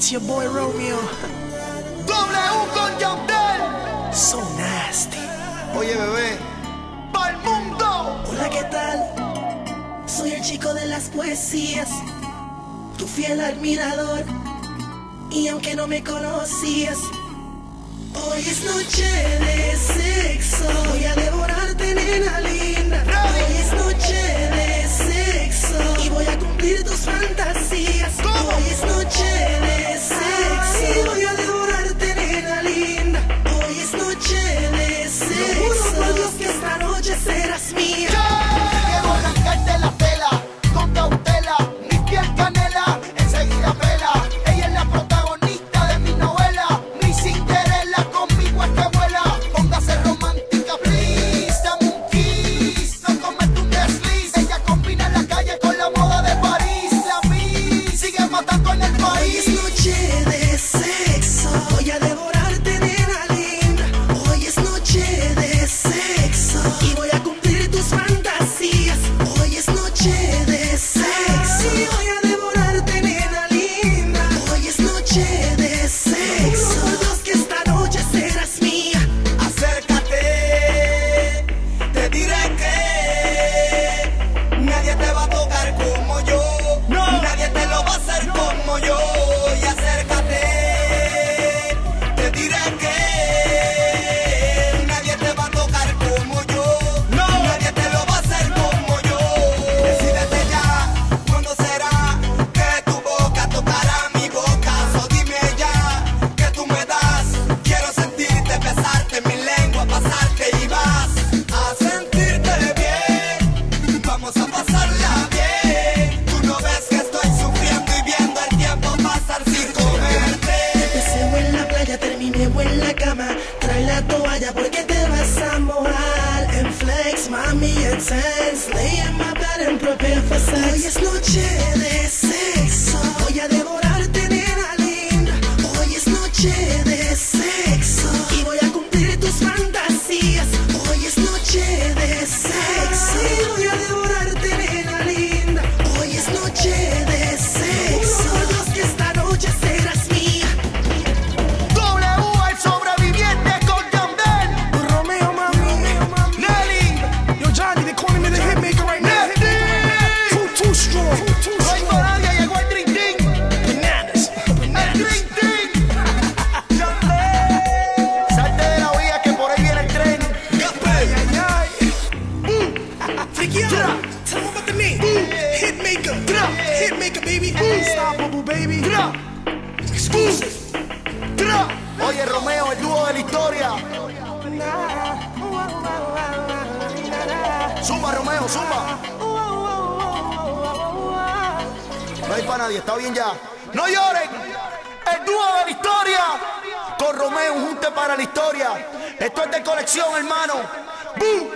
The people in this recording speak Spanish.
It's your boy Romeo. W con Yandel. So nasty. Oye, bebé. ¡Pal mundo! Hola, ¿qué tal? Soy el chico de las poesías. Tu fiel admirador. Y aunque no me conocías. Hoy es noche de sexo. Voy a devorarte, en nena. tanto en el país. Luché Just lay in my bed and prepare for sex. Hoy es noche de sexo. Get up, hit maker, baby. Unstoppable, baby. Get up. Oye, Romeo, el dúo de la historia. Zumba, Romeo, zumba. No hay para nadie, está bien ya. No lloren. El dúo de la historia. Con Romeo, un junte para la historia. Esto es de colección, hermano. ¡Bum!